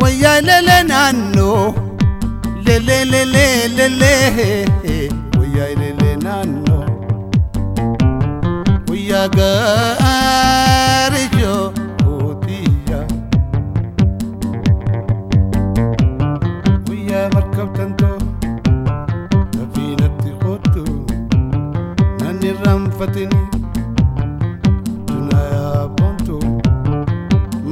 Wayyaa lele naannoo lele lele lele wayyaa lele naannoo wayyaa gaarii jootiyyaa wayyaa markabtantoo safiinatti kootu nan irraanfatini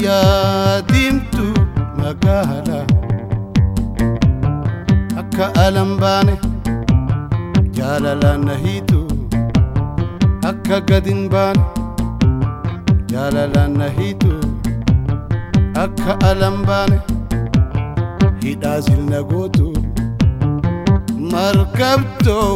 guyyaa diimtu magaala akka alan baane jaalalaan na hiitu. akka gadin baane jaalalaan na hiitu akka alan baane hidhaa silna gootu markabtoo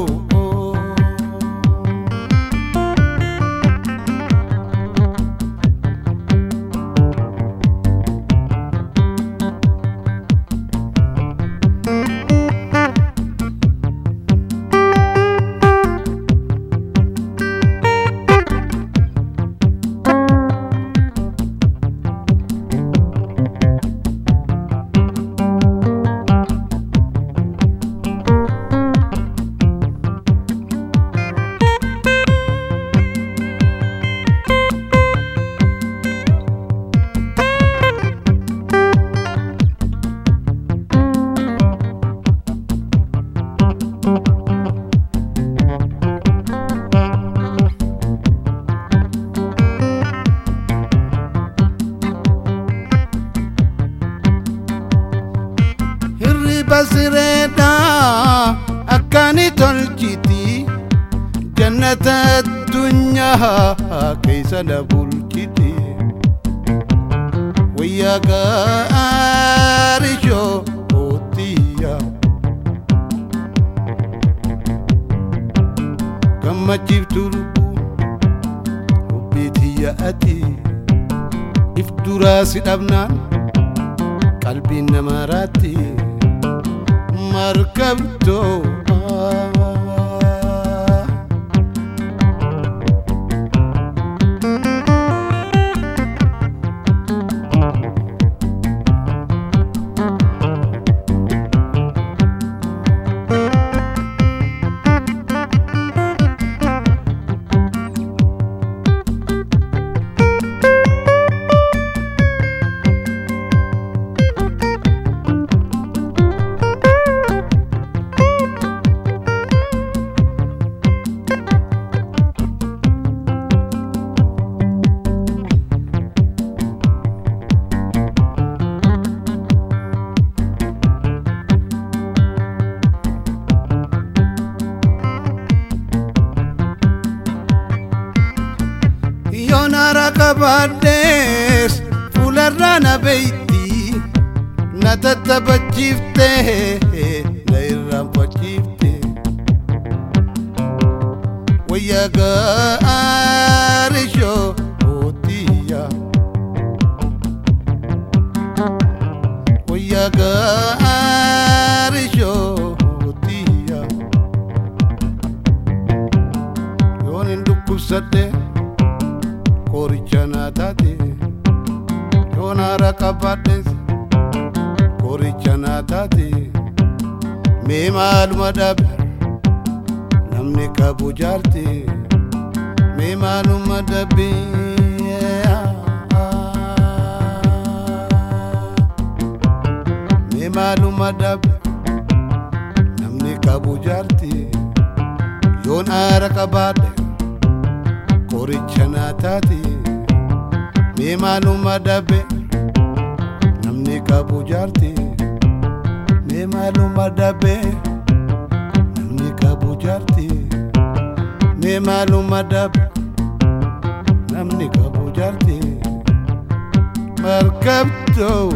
basreda akani tolchiti jannat dunya kaisa la bulchiti wiya garisho otiya kama jivturu obetiya ati. If مركبته. آه qabaadhees fuularraa na na tattabachiifte na irraanfachiifte wayyaa gaarii shootiya wayyaa gaarii shootiya yoon hin dhukkubsadhe Korichana dadi Yona rakabades Korichana dadi Memal madaber Namni kabujarti Memal madaber maaluma dhabe namni qabu jaarti yoon aara qabaadhe qoricha naa taate mee maaluma dhabe namni qabu jaarte mee maaluma dhabe namni qabu jaarte mee maaluma dhabe namni qabu jaartee markabdoo